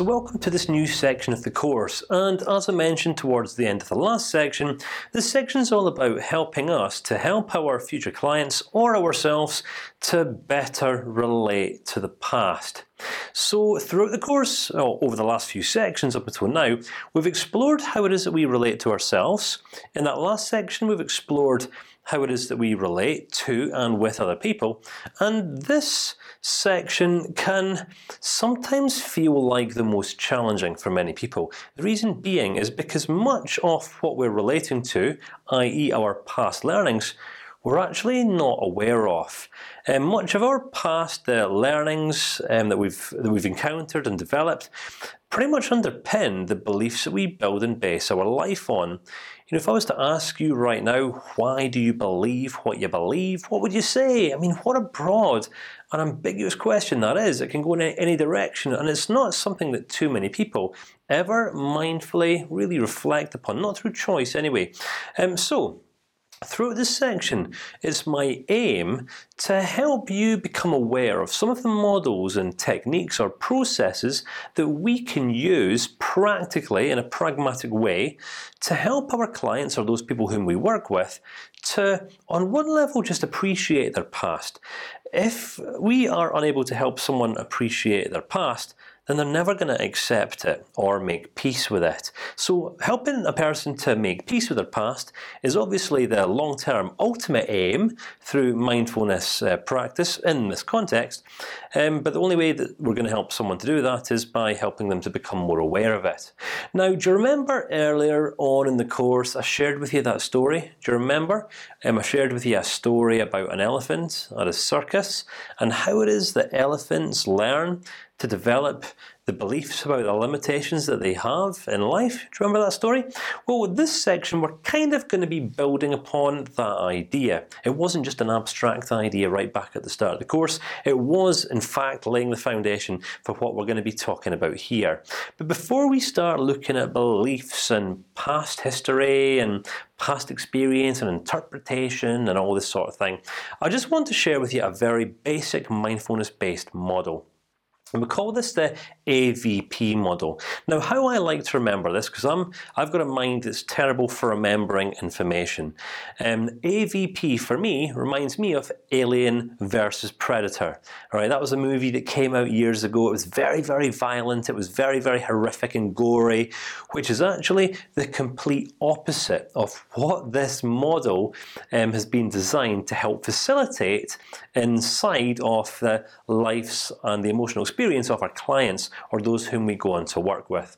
So welcome to this new section of the course, and as I mentioned towards the end of the last section, this section is all about helping us to help our future clients or ourselves to better relate to the past. So throughout the course, over the last few sections up until now, we've explored how it is that we relate to ourselves. In that last section, we've explored how it is that we relate to and with other people, and this section can sometimes feel like the most challenging for many people. The reason being is because much of what we're relating to, i.e., our past learnings, we're actually not aware of. Um, much of our past uh, learnings um, that we've that we've encountered and developed pretty much underpin the beliefs that we build and base our life on. You know, if I was to ask you right now, why do you believe what you believe? What would you say? I mean, what a broad an ambiguous question that is. It can go in any direction, and it's not something that too many people ever mindfully really reflect upon, not through choice anyway. Um, so. Throughout this section, it's my aim to help you become aware of some of the models and techniques or processes that we can use practically in a pragmatic way to help our clients or those people whom we work with to, on one level, just appreciate their past. If we are unable to help someone appreciate their past, then they're never going to accept it or make peace with it. So, helping a person to make peace with their past is obviously the long-term ultimate aim through mindfulness uh, practice in this context. Um, but the only way that we're going to help someone to do that is by helping them to become more aware of it. Now, do you remember earlier on in the course I shared with you that story? Do you remember? Um, I shared with you a story about an elephant at a circus and how it is that elephants learn to develop the beliefs about the limitations that they have in life. Do you remember that story? Well, with this section, we're kind of going to be building upon that idea. It wasn't just an abstract idea right back at the start of the course. It was, in fact, laying the foundation for what we're going to be talking about here. But before we start looking at beliefs and past history and past experience and interpretation and all this sort of thing, I just want to share with you a very basic mindfulness-based model. And we call this the AVP model. Now, how I like to remember this, because I'm I've got a mind that's terrible for remembering information. Um, AVP for me reminds me of Alien versus Predator. All right, that was a movie that came out years ago. It was very, very violent. It was very, very horrific and gory, which is actually the complete opposite of what this model um, has been designed to help facilitate inside of the lives and the emotional experience experience of our clients or those whom we go on to work with.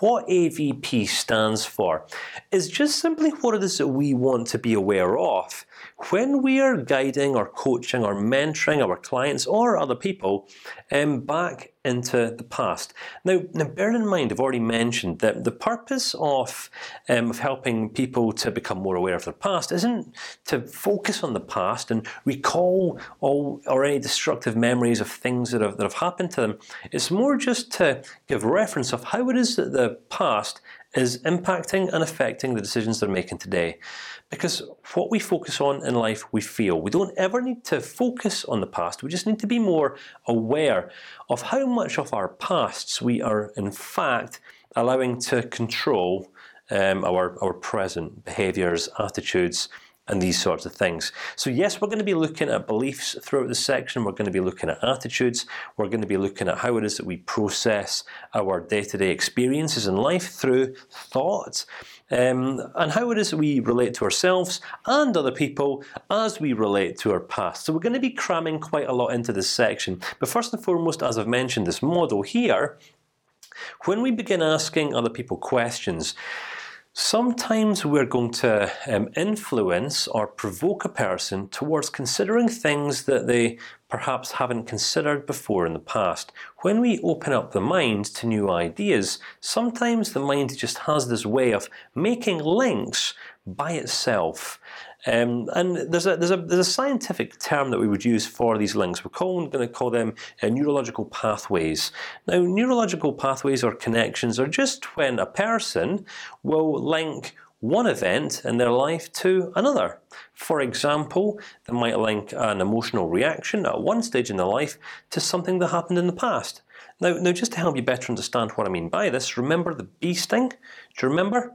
What AVP stands for is just simply what it is that we want to be aware of when we are guiding or coaching or mentoring our clients or other people um, back into the past. Now, now, bear in mind, I've already mentioned that the purpose of um, of helping people to become more aware of their past isn't to focus on the past and recall all or any destructive memories of things that have that have happened to them. It's more just to give reference of how it is that the past is impacting and affecting the decisions they're making today. Because what we focus on in life, we feel. We don't ever need to focus on the past. We just need to be more aware of how much of our pasts we are, in fact, allowing to control um, our our present behaviors, attitudes, and these sorts of things. So yes, we're going to be looking at beliefs throughout the section. We're going to be looking at attitudes. We're going to be looking at how it is that we process our day-to-day -day experiences in life through thoughts. Um, and how it is that we relate to ourselves and other people as we relate to our past. So we're going to be cramming quite a lot into this section. But first and foremost, as I've mentioned, this model here, when we begin asking other people questions, Sometimes we're going to um, influence or provoke a person towards considering things that they perhaps haven't considered before in the past. When we open up the mind to new ideas, sometimes the mind just has this way of making links by itself. Um, and there's a there's a there's a scientific term that we would use for these links. We're going to call them uh, neurological pathways. Now, neurological pathways or connections are just when a person will link one event in their life to another. For example, they might link an emotional reaction at one stage in their life to something that happened in the past. Now, now, just to help you better understand what I mean by this, remember the bee sting. Do you remember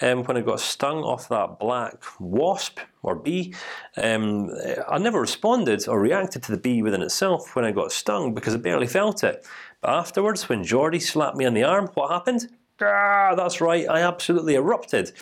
um, when I got stung off that black wasp or bee? Um, I never responded or reacted to the bee within itself when I got stung because I barely felt it. But afterwards, when Geordie slapped me on the arm, what happened? Ah, that's right. I absolutely erupted,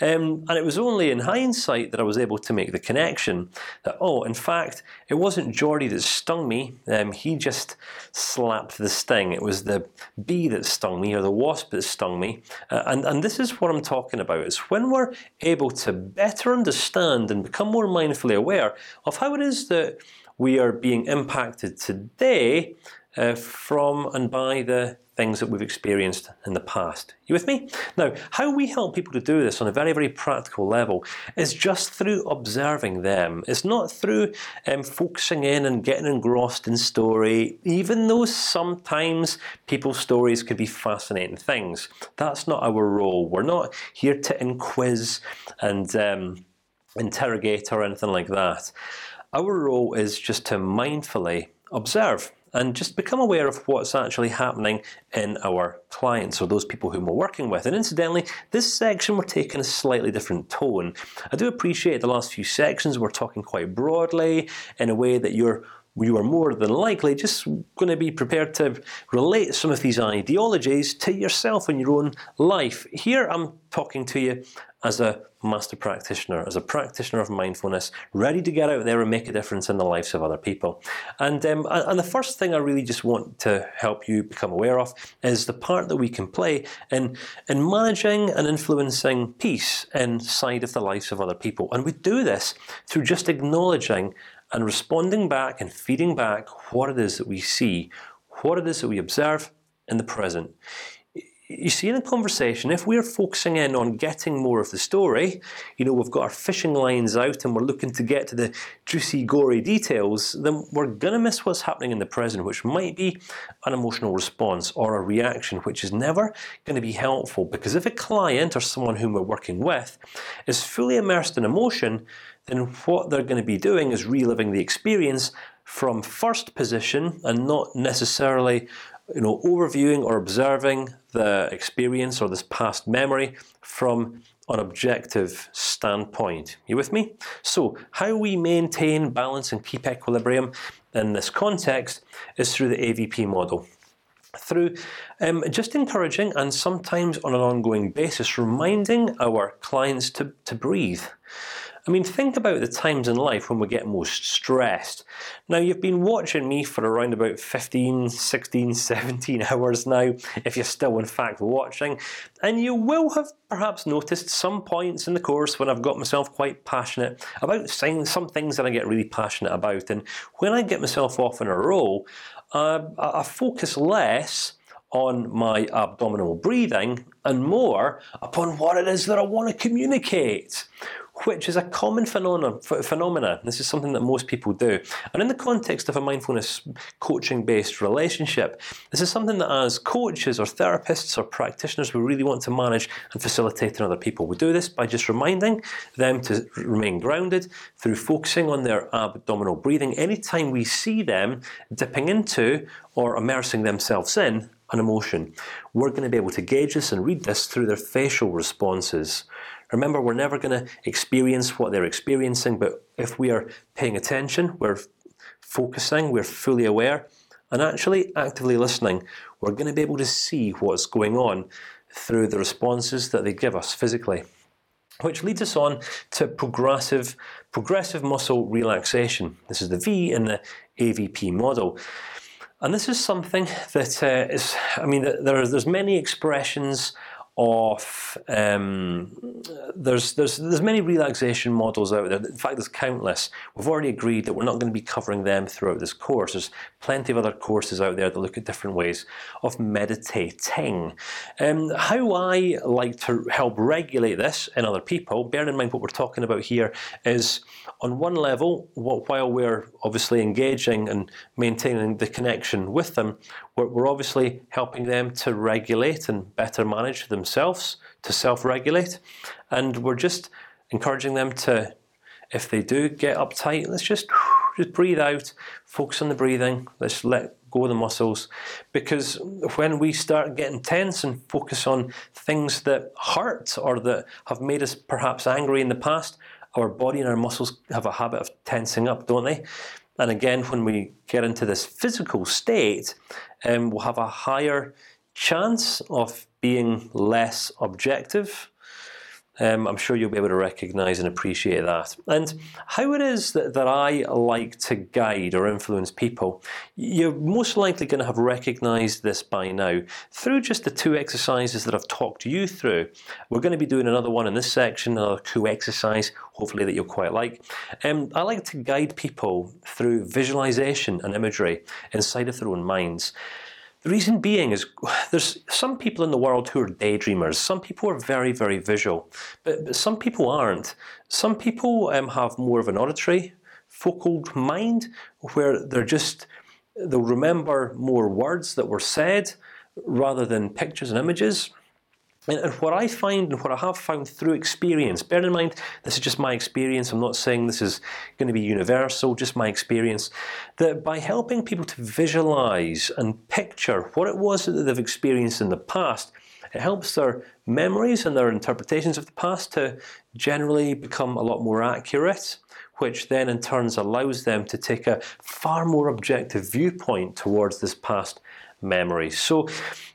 um, and it was only in hindsight that I was able to make the connection that oh, in fact, it wasn't Geordie that stung me. Um, he just slapped the sting. It was the bee that stung me, or the wasp that stung me. Uh, and and this is what I'm talking about. It's when we're able to better understand and become more mindfully aware of how it is that we are being impacted today uh, from and by the things that we've experienced in the past. You with me? Now, how we help people to do this on a very, very practical level is just through observing them. It's not through um, focusing in and getting engrossed in story, even though sometimes people's stories could be fascinating things. That's not our role. We're not here to inquise and um, interrogate or anything like that. Our role is just to mindfully observe and just become aware of what's actually happening in our clients or those people whom we're working with. And incidentally, this section we're taking a slightly different tone. I do appreciate the last few sections we're talking quite broadly in a way that you're you are more than likely just going to be prepared to relate some of these ideologies to yourself in your own life. Here, I'm talking to you as a master practitioner, as a practitioner of mindfulness, ready to get out there and make a difference in the lives of other people. And um, and the first thing I really just want to help you become aware of is the part that we can play in in managing and influencing peace inside of the lives of other people. And we do this through just acknowledging and responding back and feeding back what it is that we see, what it is that we observe in the present. You see, in a conversation, if we're focusing in on getting more of the story, you know, we've got our fishing lines out and we're looking to get to the juicy, gory details, then we're going to miss what's happening in the present, which might be an emotional response or a reaction, which is never going to be helpful. Because if a client or someone whom we're working with is fully immersed in emotion, then what they're going to be doing is reliving the experience from first position and not necessarily, you know, overviewing or observing the experience or this past memory from an objective standpoint. You with me? So, how we maintain balance and keep equilibrium in this context is through the AVP model through um, just encouraging and sometimes on an ongoing basis reminding our clients to to breathe. I mean, think about the times in life when we get most stressed. Now, you've been watching me for around about 15, 16, 17 hours now, if you're still in fact watching, and you will have perhaps noticed some points in the course when I've got myself quite passionate about saying some things that I get really passionate about, and when I get myself off in a roll, uh, I focus less on my abdominal breathing and more upon what it is that I want to communicate which is a common phenomenon. Phenomena. This is something that most people do, and in the context of a mindfulness coaching-based relationship, this is something that as coaches or therapists or practitioners we really want to manage and facilitate in other people. We do this by just reminding them to remain grounded through focusing on their abdominal breathing. Anytime we see them dipping into or immersing themselves in an emotion, we're going to be able to gauge this and read this through their facial responses. Remember, we're never going to experience what they're experiencing, but if we are paying attention, we're focusing, we're fully aware, and actually actively listening, we're going to be able to see what's going on through the responses that they give us physically. Which leads us on to progressive, progressive muscle relaxation. This is the V in the AVP model. And this is something that uh, is, I mean, there are, there's many expressions of um, there's there's there's many relaxation models out there. In fact, there's countless. We've already agreed that we're not going to be covering them throughout this course. There's plenty of other courses out there that look at different ways of meditating. Um, how I like to help regulate this in other people. Bear in mind what we're talking about here is on one level, while we're obviously engaging and maintaining the connection with them, we're, we're obviously helping them to regulate and better manage themselves, to self-regulate, and we're just encouraging them to, if they do get uptight, let's just just breathe out, focus on the breathing. Let's let go of the muscles, because when we start getting tense and focus on things that hurt or that have made us perhaps angry in the past, our body and our muscles have a habit of tensing up, don't they? And again, when we get into this physical state, um, we'll have a higher chance of being less objective um, I'm sure you'll be able to recognise and appreciate that. And how it is that, that I like to guide or influence people, you're most likely going to have recognised this by now through just the two exercises that I've talked you through. We're going to be doing another one in this section, another coup exercise, hopefully that you'll quite like. Um, I like to guide people through visualization and imagery inside of their own minds. The reason being is there's some people in the world who are daydreamers. Some people are very, very visual, but, but some people aren't. Some people um, have more of an auditory, focal mind, where they're just they'll remember more words that were said rather than pictures and images. And, and, what I find and what I have found through experience, bear in mind this is just my experience. I'm not saying this is going to be universal, just my experience. That by helping people to visualize and picture what it was that they've experienced in the past, it helps their memories and their interpretations of the past to generally become a lot more accurate which then in turns allows them to take a far more objective viewpoint towards this past memories. So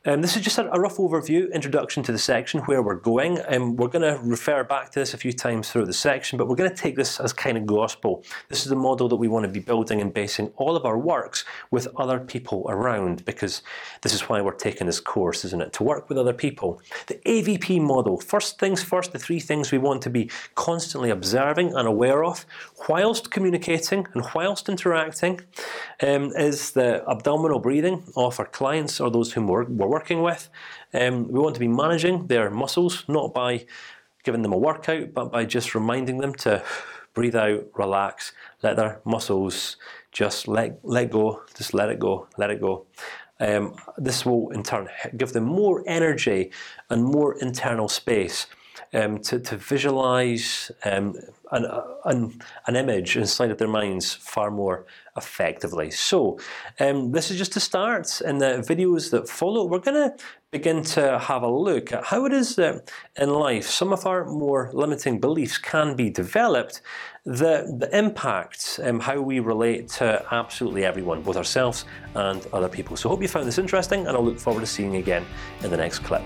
um, this is just a, a, rough overview, introduction to the section where we're going, and um, we're going to refer back to this a few times throughout the section. But we're going to take this as kind of gospel. This is the model that we want to be building and basing all of our works with other people around, because this is why we're taking this course, isn't it? To work with other people. The AVP model. First things first. The three things we want to be constantly observing and aware of, whilst communicating and whilst interacting, um, is the abdominal breathing of our clients or those whom we're, we're working with. Um, we want to be managing their muscles, not by giving them a workout, but by just reminding them to breathe out, relax, let their muscles just let let go, just let it go, let it go. Um, this will in turn give them more energy and more internal space um, to, to visualize um, an, an, an image inside of their minds far more effectively. So um, this is just a start. In the videos that follow, we're going to begin to have a look at how it is that in life some of our more limiting beliefs can be developed, the the impact, um, how we relate to absolutely everyone, both ourselves and other people. So hope you found this interesting, and I'll look forward to seeing you again in the next clip.